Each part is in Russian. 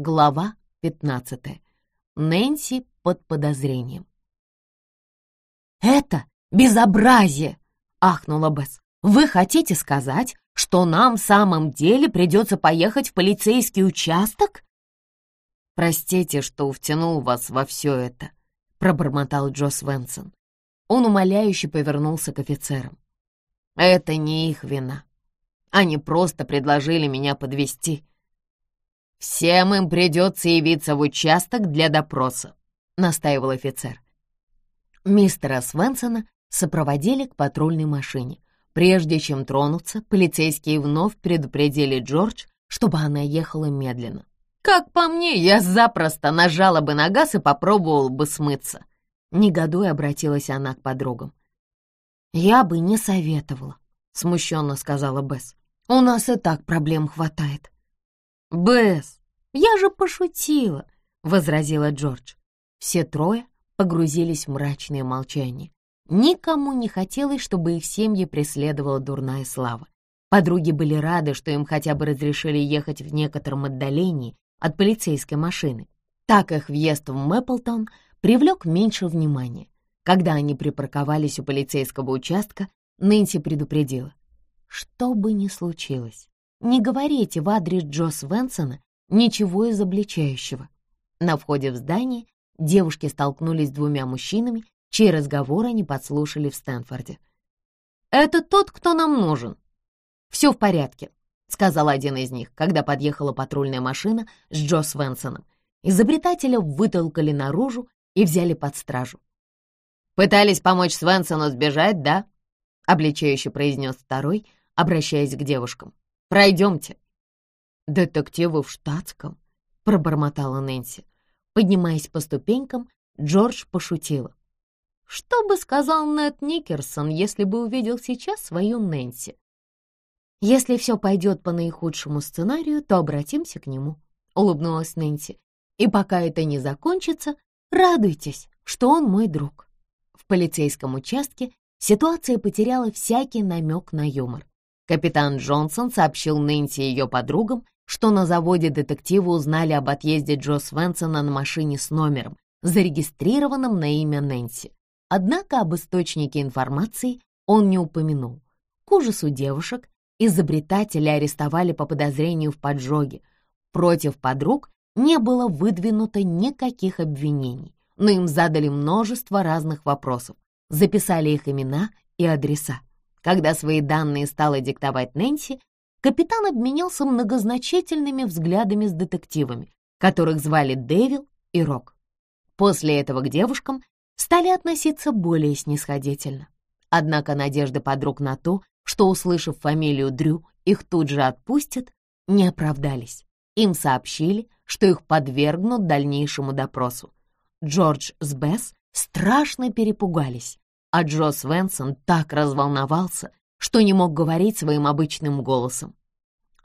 Глава 15. Нэнси под подозрением. «Это безобразие!» — ахнула Бесс. «Вы хотите сказать, что нам в самом деле придется поехать в полицейский участок?» «Простите, что втянул вас во все это», — пробормотал Джо Свенсон. Он умоляюще повернулся к офицерам. «Это не их вина. Они просто предложили меня подвести. «Всем им придется явиться в участок для допроса», — настаивал офицер. Мистера Свенсона сопроводили к патрульной машине. Прежде чем тронуться, полицейские вновь предупредили Джордж, чтобы она ехала медленно. «Как по мне, я запросто нажала бы на газ и попробовала бы смыться», — негодуя обратилась она к подругам. «Я бы не советовала», — смущенно сказала Бесс. «У нас и так проблем хватает». «Бесс, я же пошутила!» — возразила Джордж. Все трое погрузились в мрачное молчание. Никому не хотелось, чтобы их семьи преследовала дурная слава. Подруги были рады, что им хотя бы разрешили ехать в некотором отдалении от полицейской машины. Так их въезд в Мэпплтон привлек меньше внимания. Когда они припарковались у полицейского участка, Нэнси предупредила. Что бы ни случилось, не говорите в адрес Джо Свенсона ничего изобличающего. На входе в здание девушки столкнулись с двумя мужчинами, чей разговор они подслушали в Стэнфорде. «Это тот, кто нам нужен». «Все в порядке», — сказал один из них, когда подъехала патрульная машина с Джо Свенсоном. Изобретателя вытолкали наружу и взяли под стражу. «Пытались помочь Свенсону сбежать, да?» — обличающе произнес второй, обращаясь к девушкам. Пройдемте». «Детективы в штатском», — пробормотала Нэнси. Поднимаясь по ступенькам, Джордж пошутила. «Что бы сказал Нед Никерсон, если бы увидел сейчас свою Нэнси?» «Если все пойдет по наихудшему сценарию, то обратимся к нему», — улыбнулась Нэнси. «И пока это не закончится, радуйтесь, что он мой друг». В полицейском участке ситуация потеряла всякий намек на юмор. Капитан Джонсон сообщил Нэнси и ее подругам, что на заводе детективы узнали об отъезде Джо Свенсона на машине с номером, зарегистрированным на имя Нэнси. Однако об источнике информации он не упомянул. К ужасу девушек изобретателя арестовали по подозрению в поджоге. Против подруг не было выдвинуто никаких обвинений, но им задали множество разных вопросов, записали их имена и адреса. Когда свои данные стала диктовать Нэнси, капитан обменялся многозначительными взглядами с детективами, которых звали Дэвил и Рок. После этого к девушкам стали относиться более снисходительно. Однако надежды подруг на то, что, услышав фамилию Дрю, их тут же отпустят, не оправдались. Им сообщили, что их подвергнут дальнейшему допросу. Джордж с Бесс страшно перепугались а Джо Свенсон так разволновался, что не мог говорить своим обычным голосом.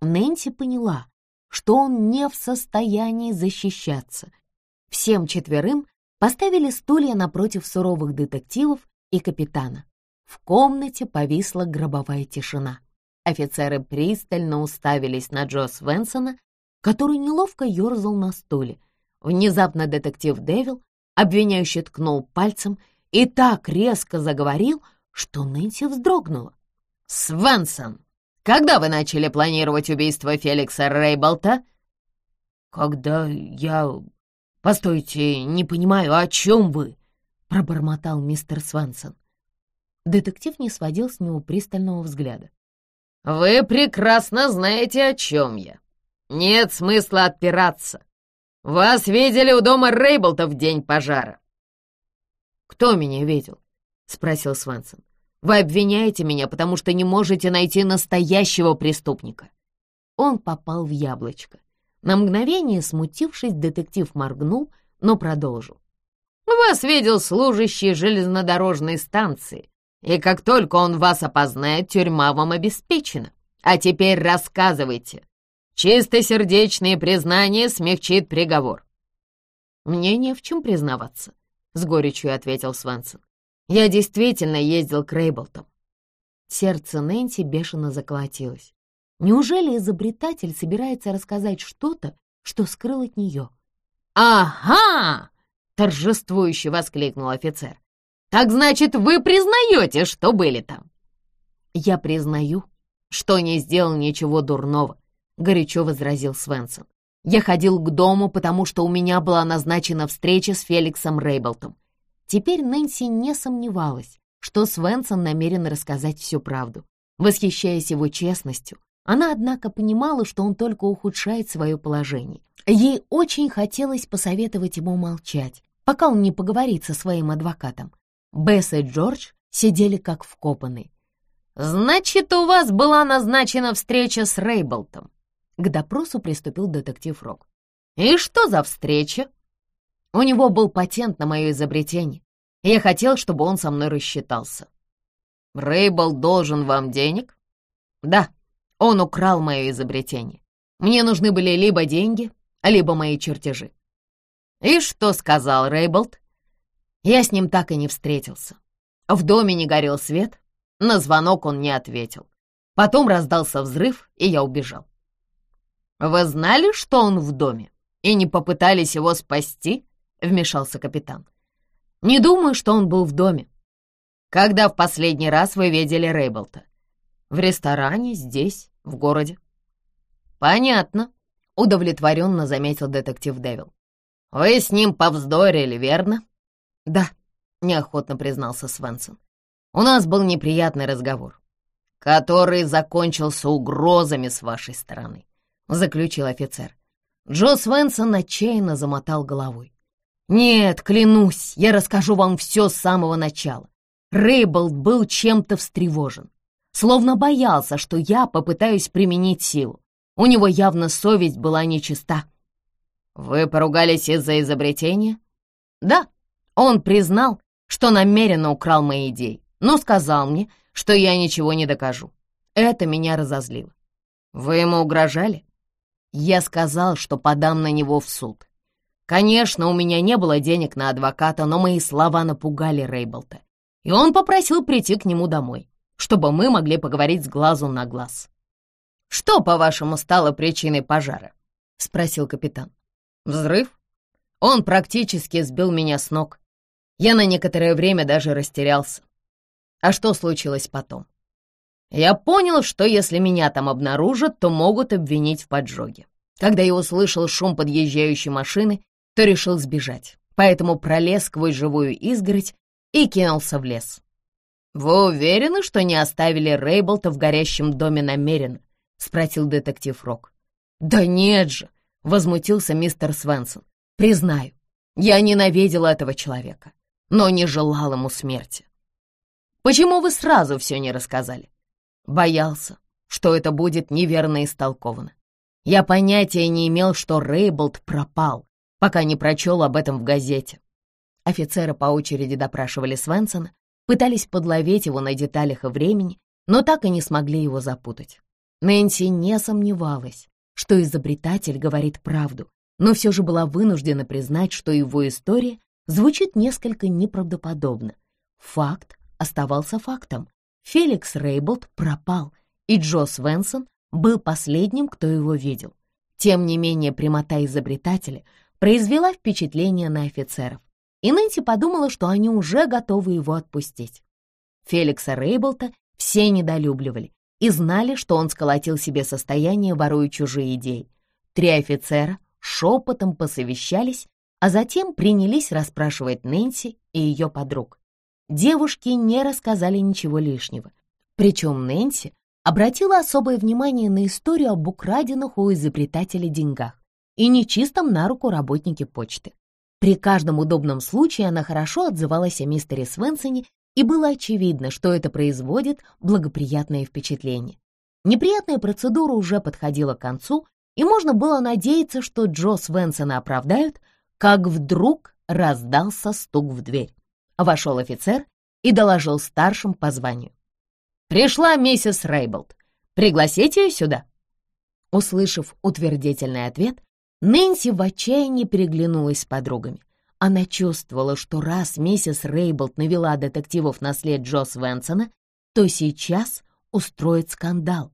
Нэнси поняла, что он не в состоянии защищаться. Всем четверым поставили стулья напротив суровых детективов и капитана. В комнате повисла гробовая тишина. Офицеры пристально уставились на Джо Свенсона, который неловко ерзал на стуле. Внезапно детектив Дэвил обвиняюще ткнул пальцем и так резко заговорил, что Нэнси вздрогнула. «Свенсон, когда вы начали планировать убийство Феликса Рейболта?» «Когда я... Постойте, не понимаю, о чем вы?» — пробормотал мистер Свенсон. Детектив не сводил с него пристального взгляда. «Вы прекрасно знаете, о чем я. Нет смысла отпираться. Вас видели у дома Рейболта в день пожара. «Кто меня видел?» — спросил Свенсон. «Вы обвиняете меня, потому что не можете найти настоящего преступника». Он попал в яблочко. На мгновение, смутившись, детектив моргнул, но продолжил. «Вас видел служащий железнодорожной станции, и как только он вас опознает, тюрьма вам обеспечена. А теперь рассказывайте. Чистосердечное признание смягчит приговор». «Мне не в чем признаваться», — с горечью ответил Свенсон. «Я действительно ездил к Рейблтам». Сердце Нэнси бешено заколотилось. Неужели изобретатель собирается рассказать что-то, что скрыл от нее. «Ага!» — торжествующе воскликнул офицер. «Так значит, вы признаете, что были там?» «Я признаю, что не сделал ничего дурного», — горячо возразил Свенсон. «Я ходил к дому, потому что у меня была назначена встреча с Феликсом Рейблтом. Теперь Нэнси не сомневалась, что Свенсон намерен рассказать всю правду. Восхищаясь его честностью, она, однако, понимала, что он только ухудшает свое положение. Ей очень хотелось посоветовать ему молчать, пока он не поговорит со своим адвокатом. Бесс и Джордж сидели как вкопанные. «Значит, у вас была назначена встреча с Рейблтом?» К допросу приступил детектив Рок. «И что за встреча?» «У него был патент на мое изобретение, я хотел, чтобы он со мной рассчитался». «Рейбл должен вам денег?» «Да, он украл мое изобретение. Мне нужны были либо деньги, либо мои чертежи». «И что сказал Рейблд?» Я с ним так и не встретился. В доме не горел свет, на звонок он не ответил. Потом раздался взрыв, и я убежал. «Вы знали, что он в доме, и не попытались его спасти?» — вмешался капитан. «Не думаю, что он был в доме. Когда в последний раз вы видели Рейблта? В ресторане, здесь, в городе?» «Понятно», — удовлетворенно заметил детектив Дэвил. «Вы с ним повздорили, верно?» «Да», — неохотно признался Свенсон. У нас был неприятный разговор, который закончился угрозами с вашей стороны», — заключил офицер. Джо Свенсон отчаянно замотал головой. «Нет, клянусь, я расскажу вам все с самого начала. Рейболд был чем-то встревожен, словно боялся, что я попытаюсь применить силу. У него явно совесть была нечиста. «Вы поругались из-за изобретения?» «Да, он признал, что намеренно украл мои идеи но сказал мне, что я ничего не докажу. Это меня разозлило. Вы ему угрожали? Я сказал, что подам на него в суд. Конечно, у меня не было денег на адвоката, но мои слова напугали Рейблта, и он попросил прийти к нему домой, чтобы мы могли поговорить с глазу на глаз. «Что, по-вашему, стало причиной пожара?» — спросил капитан. «Взрыв? Он практически сбил меня с ног. Я на некоторое время даже растерялся. А что случилось потом? Я понял, что если меня там обнаружат, то могут обвинить в поджоге. Когда я услышал шум подъезжающей машины, то решил сбежать, поэтому пролез сквозь живую изгородь и кинулся в лес. «Вы уверены, что не оставили Рейблта в горящем доме намеренно?» — спросил детектив Рок. «Да нет же!» — возмутился мистер Свенсон. «Признаю, я ненавидел этого человека, но не желал ему смерти. Почему вы сразу все не рассказали? Боялся, что это будет неверно истолковано. Я понятия не имел, что Рейблд пропал, пока не прочел об этом в газете. Офицеры по очереди допрашивали Свенсона, пытались подловить его на деталях и времени, но так и не смогли его запутать. Нэнси не сомневалась, что изобретатель говорит правду, но все же была вынуждена признать, что его история звучит несколько неправдоподобно. Факт оставался фактом. Феликс Рейблд пропал, и Джо Свенсон был последним, кто его видел. Тем не менее, прямота изобретателя произвела впечатление на офицеров, и Нэнси подумала, что они уже готовы его отпустить. Феликса Рейблта все недолюбливали и знали, что он сколотил себе состояние, воруя чужие идеи. Три офицера шепотом посовещались, а затем принялись расспрашивать Нэнси и ее подруг девушки не рассказали ничего лишнего. Причем Нэнси обратила особое внимание на историю об украденных у изобретателя деньгах и нечистом на руку работнике почты. При каждом удобном случае она хорошо отзывалась о мистере Свенсоне, и было очевидно, что это производит благоприятное впечатление. Неприятная процедура уже подходила к концу, и можно было надеяться, что Джо Свенсона оправдают, как вдруг раздался стук в дверь. Вошел офицер и доложил старшим по званию. «Пришла миссис Рейблд. Пригласите ее сюда». Услышав утвердительный ответ, Нэнси в отчаянии переглянулась с подругами. Она чувствовала, что раз миссис Рейблд навела детективов на след Джо Свенсона, то сейчас устроит скандал.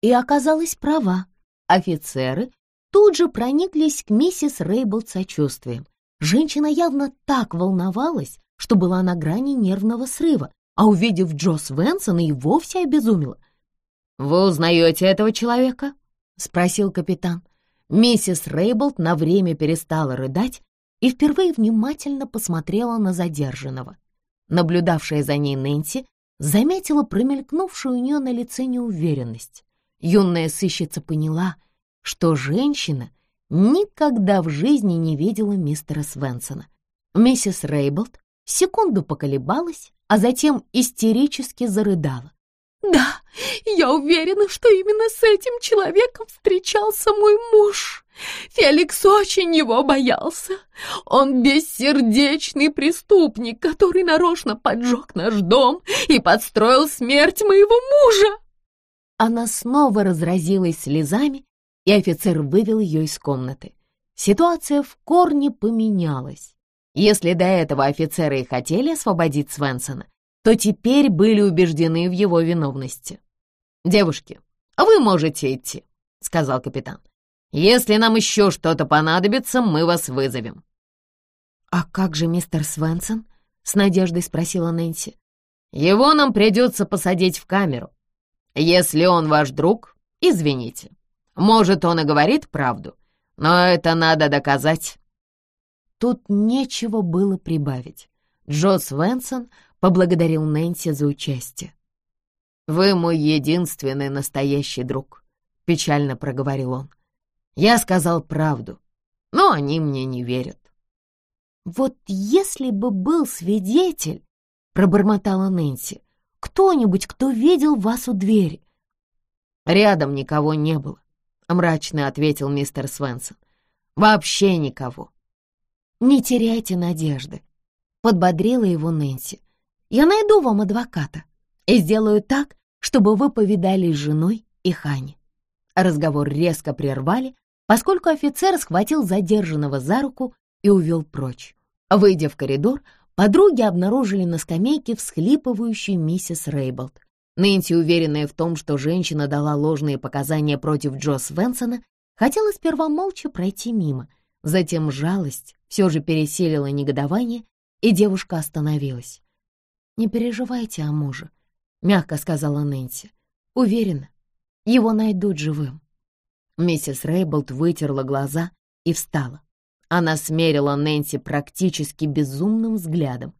И оказалась права. Офицеры тут же прониклись к миссис Рейбл сочувствием. Женщина явно так волновалась, что была на грани нервного срыва, а увидев Джо Свенсона и вовсе обезумела. «Вы узнаете этого человека?» — спросил капитан. Миссис Рейблд на время перестала рыдать и впервые внимательно посмотрела на задержанного. Наблюдавшая за ней Нэнси заметила промелькнувшую у нее на лице неуверенность. Юная сыщица поняла, что женщина никогда в жизни не видела мистера Свенсона. Миссис Рейблд секунду поколебалась, а затем истерически зарыдала. «Да, я уверена, что именно с этим человеком встречался мой муж. Феликс очень его боялся. Он бессердечный преступник, который нарочно поджег наш дом и подстроил смерть моего мужа». Она снова разразилась слезами, и офицер вывел ее из комнаты. Ситуация в корне поменялась. Если до этого офицеры и хотели освободить Свенсона, то теперь были убеждены в его виновности. «Девушки, вы можете идти», — сказал капитан. «Если нам еще что-то понадобится, мы вас вызовем». «А как же мистер Свенсон?» — с надеждой спросила Нэнси. «Его нам придется посадить в камеру. Если он ваш друг, извините. Может, он и говорит правду, но это надо доказать». Тут нечего было прибавить. Джо Свенсон поблагодарил Нэнси за участие. «Вы мой единственный настоящий друг», — печально проговорил он. «Я сказал правду, но они мне не верят». «Вот если бы был свидетель», — пробормотала Нэнси, «кто-нибудь, кто видел вас у двери». «Рядом никого не было», — мрачно ответил мистер Свенсон. «Вообще никого. «Не теряйте надежды», — подбодрила его Нэнси. «Я найду вам адвоката и сделаю так, чтобы вы повидались с женой и Хани». Разговор резко прервали, поскольку офицер схватил задержанного за руку и увел прочь. Выйдя в коридор, подруги обнаружили на скамейке всхлипывающую миссис Рейболд. Нэнси, уверенная в том, что женщина дала ложные показания против Джо Свенсона, хотела сперва молча пройти мимо — Затем жалость все же пересилила негодование, и девушка остановилась. «Не переживайте о муже», — мягко сказала Нэнси. «Уверена, его найдут живым». Миссис Рейболд вытерла глаза и встала. Она смерила Нэнси практически безумным взглядом.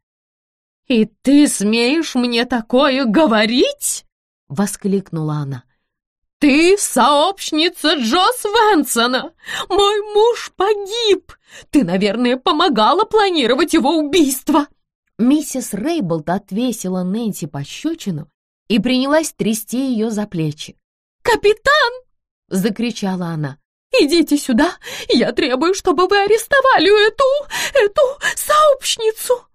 «И ты смеешь мне такое говорить?» — воскликнула она. «Ты сообщница Джо Свенсона! Мой муж погиб! Ты, наверное, помогала планировать его убийство!» Миссис Рейблд отвесила Нэнси пощечину и принялась трясти ее за плечи. «Капитан!» — закричала она. «Идите сюда! Я требую, чтобы вы арестовали эту... эту сообщницу!»